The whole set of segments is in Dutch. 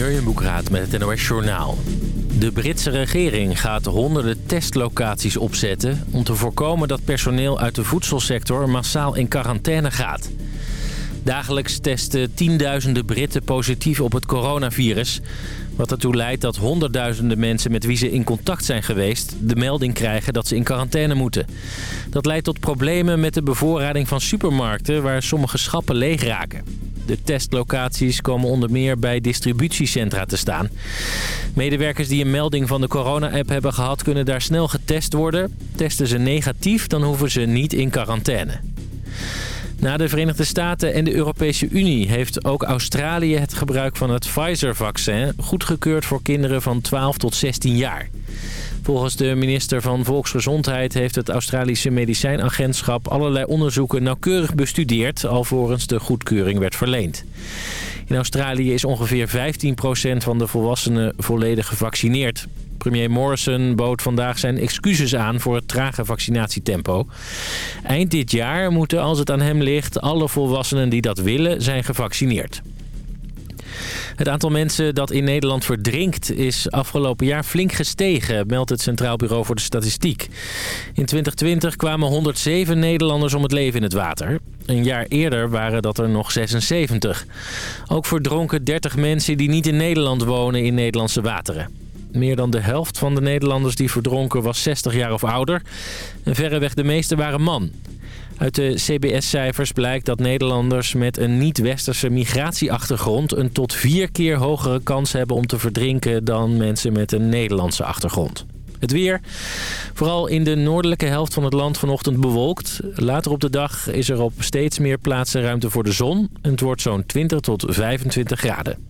Jurjen Boekraat met het NOS Journaal. De Britse regering gaat honderden testlocaties opzetten... om te voorkomen dat personeel uit de voedselsector massaal in quarantaine gaat. Dagelijks testen tienduizenden Britten positief op het coronavirus... wat ertoe leidt dat honderdduizenden mensen met wie ze in contact zijn geweest... de melding krijgen dat ze in quarantaine moeten. Dat leidt tot problemen met de bevoorrading van supermarkten... waar sommige schappen leeg raken. De testlocaties komen onder meer bij distributiecentra te staan. Medewerkers die een melding van de corona-app hebben gehad... kunnen daar snel getest worden. Testen ze negatief, dan hoeven ze niet in quarantaine. Na de Verenigde Staten en de Europese Unie heeft ook Australië het gebruik van het Pfizer-vaccin goedgekeurd voor kinderen van 12 tot 16 jaar. Volgens de minister van Volksgezondheid heeft het Australische medicijnagentschap allerlei onderzoeken nauwkeurig bestudeerd alvorens de goedkeuring werd verleend. In Australië is ongeveer 15% van de volwassenen volledig gevaccineerd. Premier Morrison bood vandaag zijn excuses aan voor het trage vaccinatietempo. Eind dit jaar moeten, als het aan hem ligt, alle volwassenen die dat willen zijn gevaccineerd. Het aantal mensen dat in Nederland verdrinkt is afgelopen jaar flink gestegen, meldt het Centraal Bureau voor de Statistiek. In 2020 kwamen 107 Nederlanders om het leven in het water. Een jaar eerder waren dat er nog 76. Ook verdronken 30 mensen die niet in Nederland wonen in Nederlandse wateren. Meer dan de helft van de Nederlanders die verdronken was 60 jaar of ouder. En verreweg de meeste waren man. Uit de CBS-cijfers blijkt dat Nederlanders met een niet-westerse migratieachtergrond... een tot vier keer hogere kans hebben om te verdrinken dan mensen met een Nederlandse achtergrond. Het weer. Vooral in de noordelijke helft van het land vanochtend bewolkt. Later op de dag is er op steeds meer plaatsen ruimte voor de zon. Het wordt zo'n 20 tot 25 graden.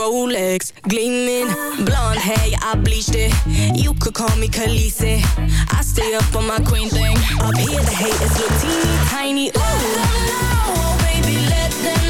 Rolex gleaming, blonde hair, yeah, I bleached it. You could call me Khaleesi. I stay up on my queen thing. Up here, the haters look teeny tiny. Ooh. Oh baby, let them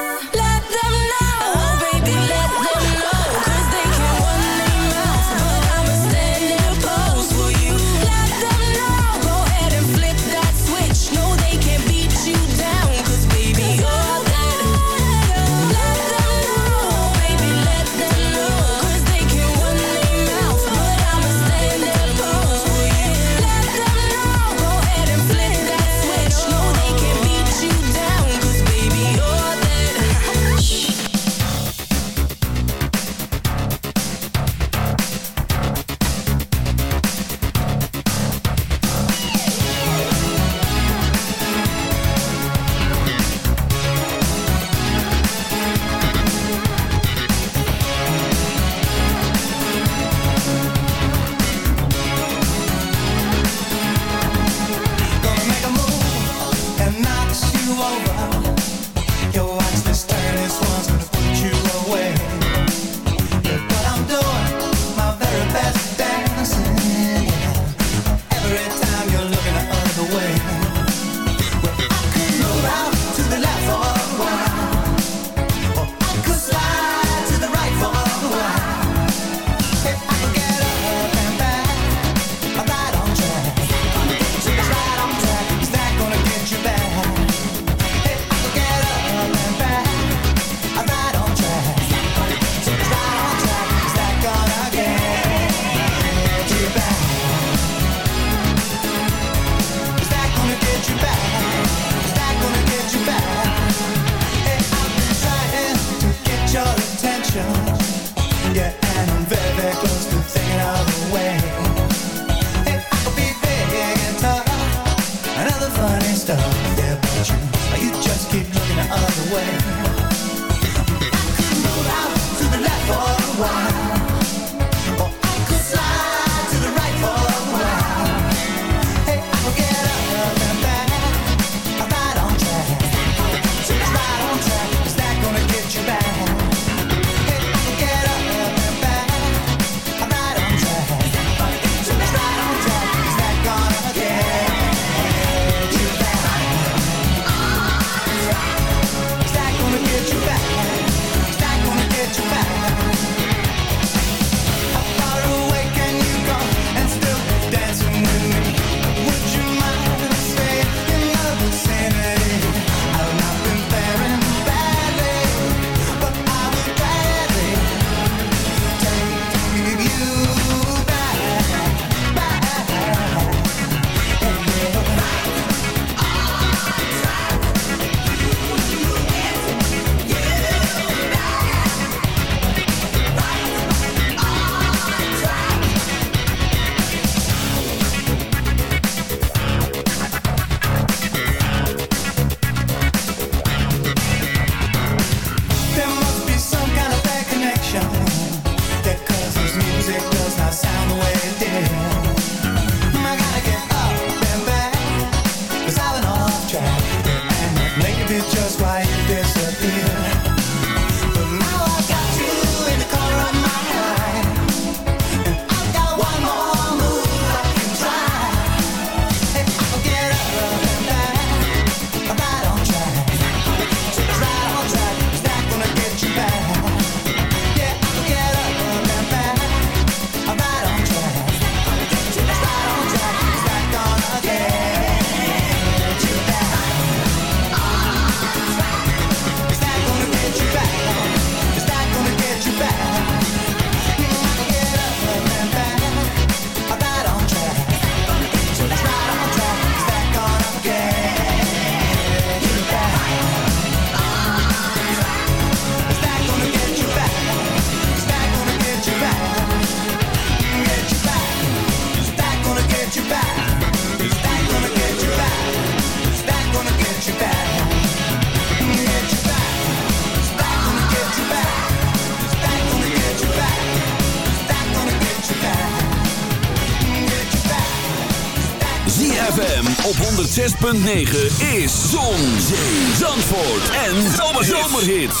106.9 is Zon, Zee, Zandvoort en Zomerhits.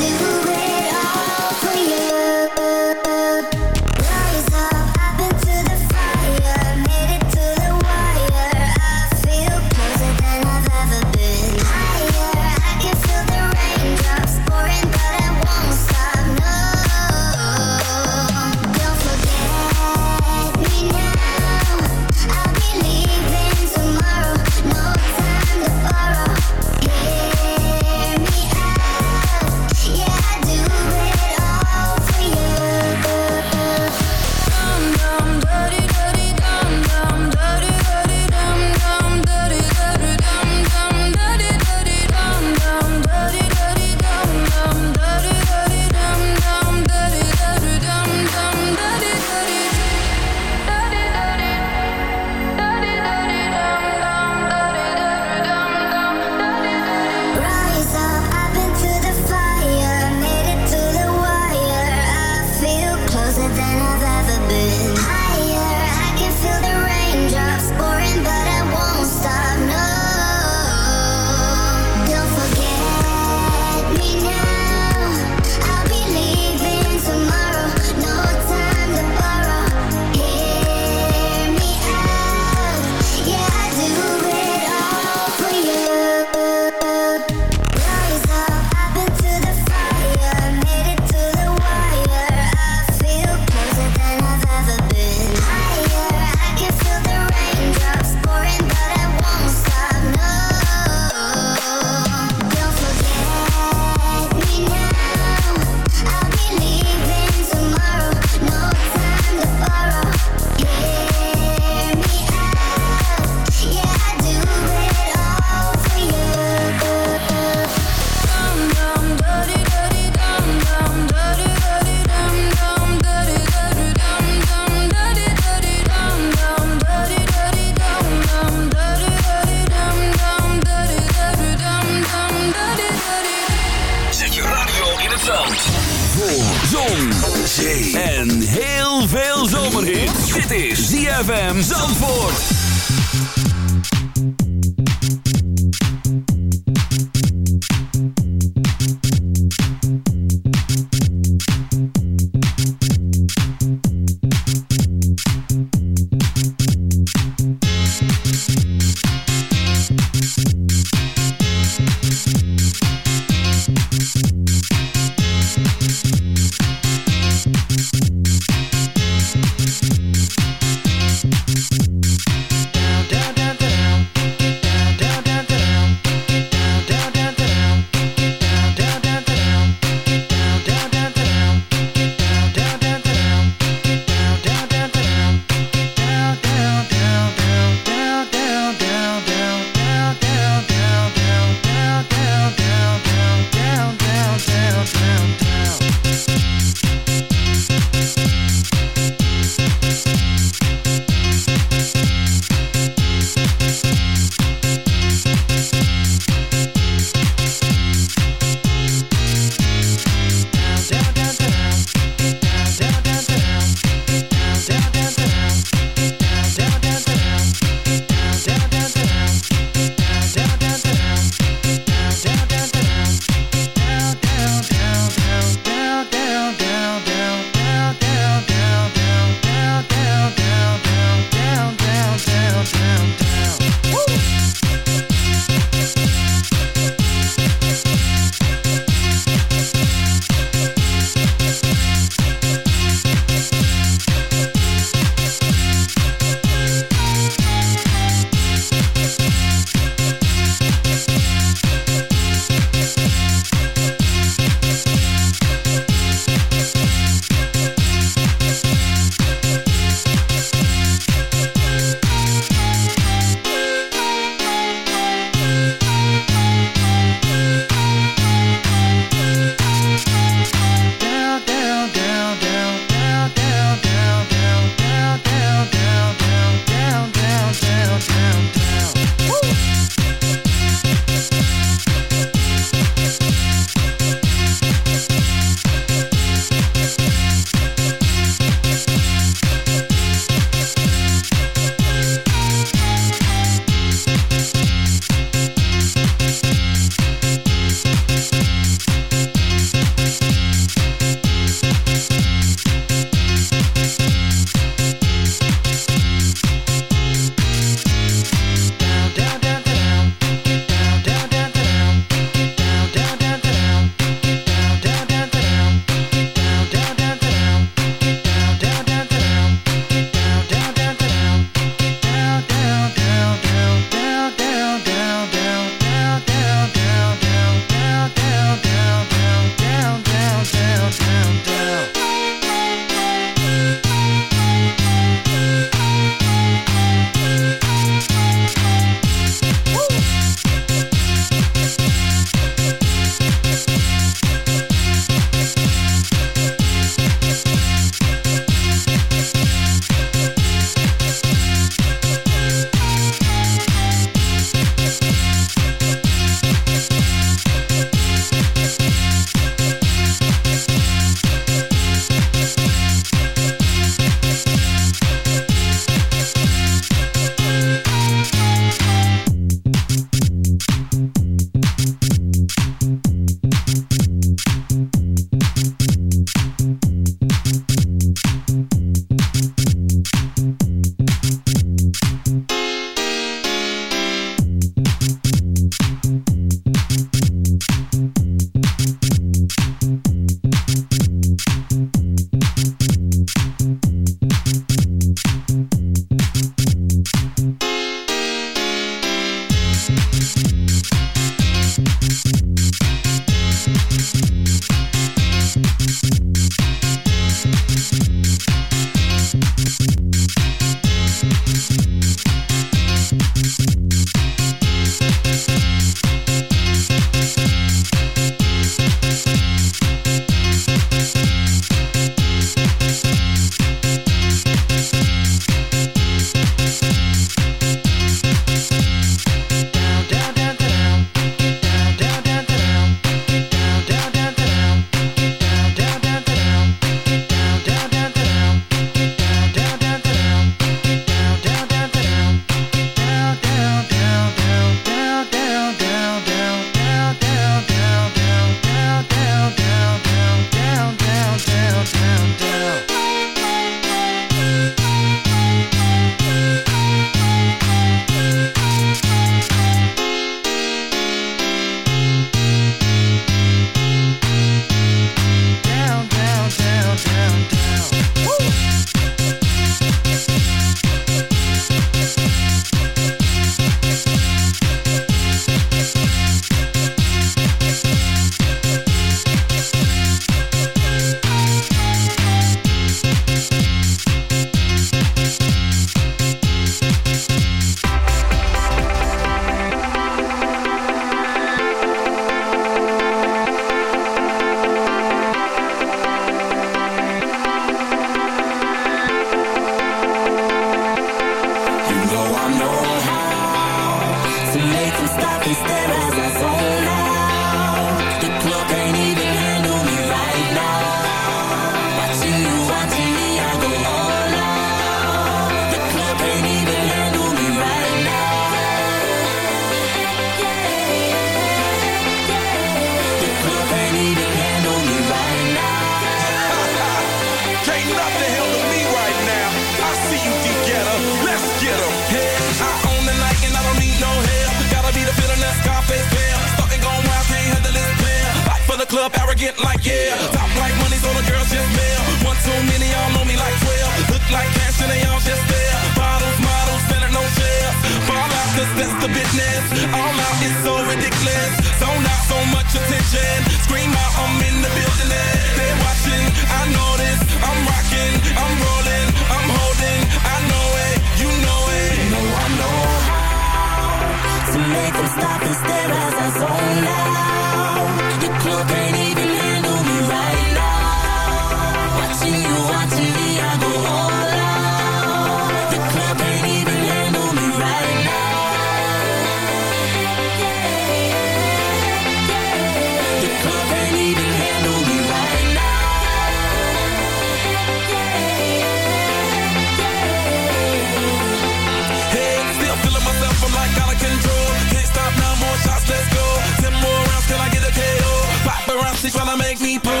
people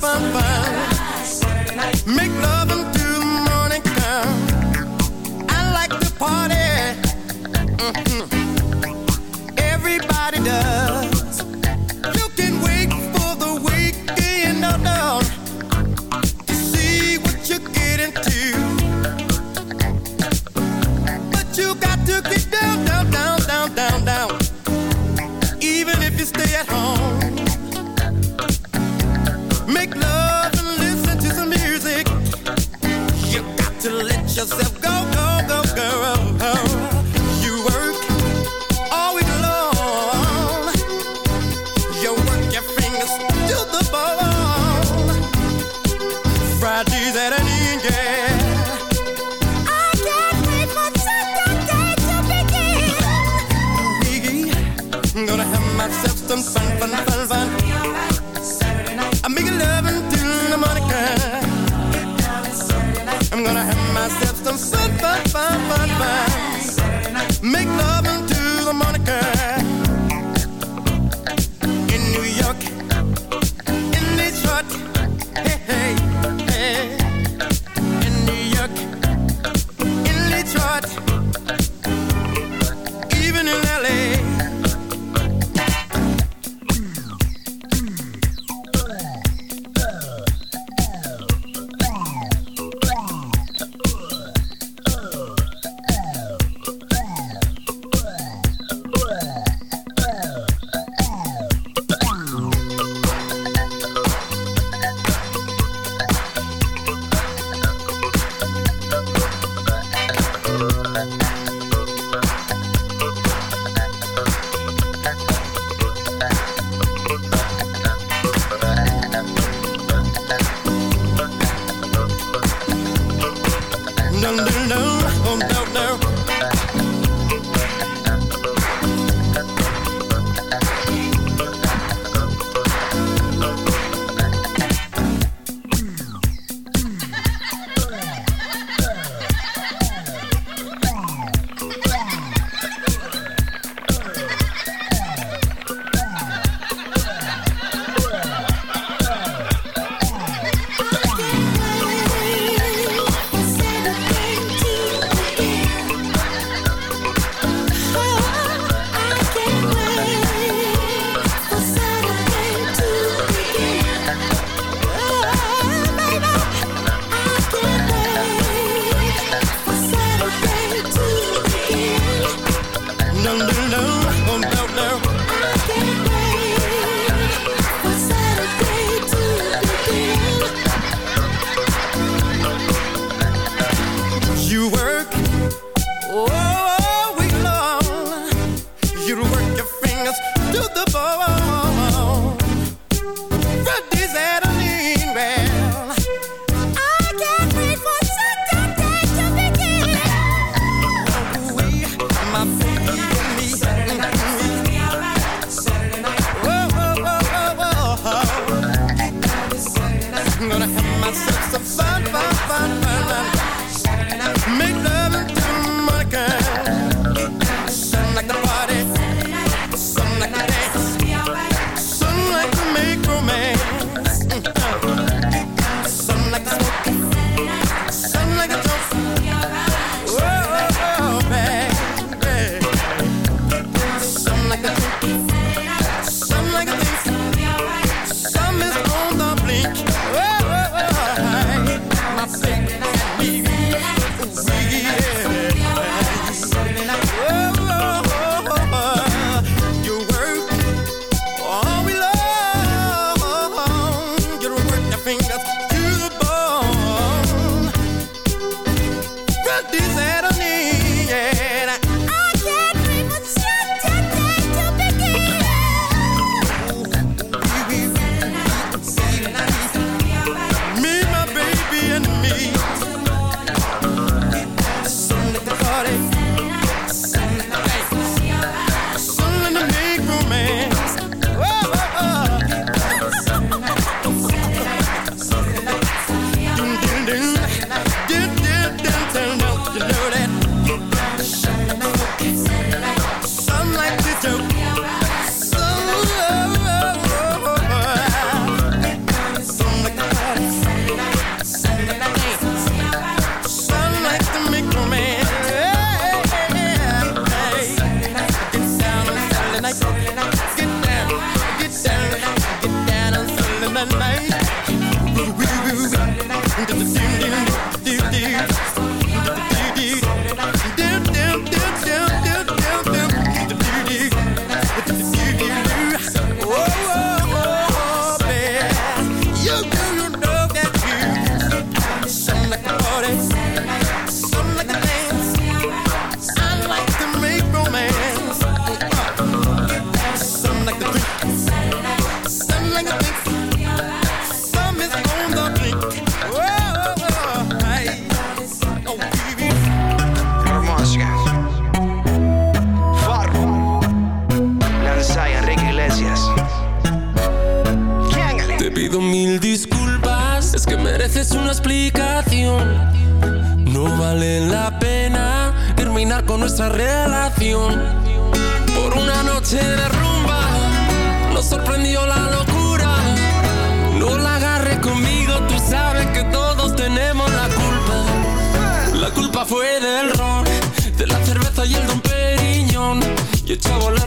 fun, fun. Make love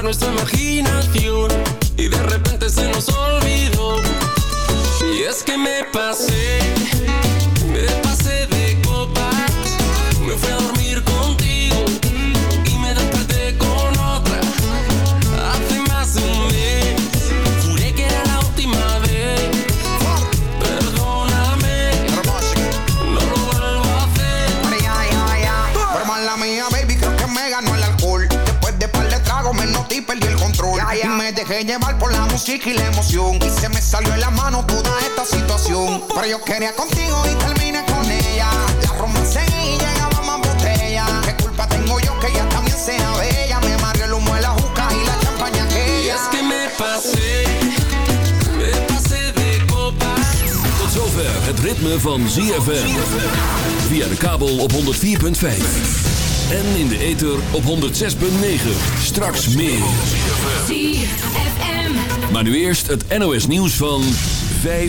nuestra imaginación y de repente se nos olvidó. Y es que me pasé. Pero yo quería contigo y terminé con ella. La romance y llegaba más botella. ¿Qué culpa tengo yo que ella también sea bella? Me mario el humo de la juca y la champaña que Y es que me pasé, me pasé de copas. Tot zover het ritme van ZFM. Via de kabel op 104.5. En in de ether op 106.9. Straks meer. Maar nu eerst het NOS nieuws van 5.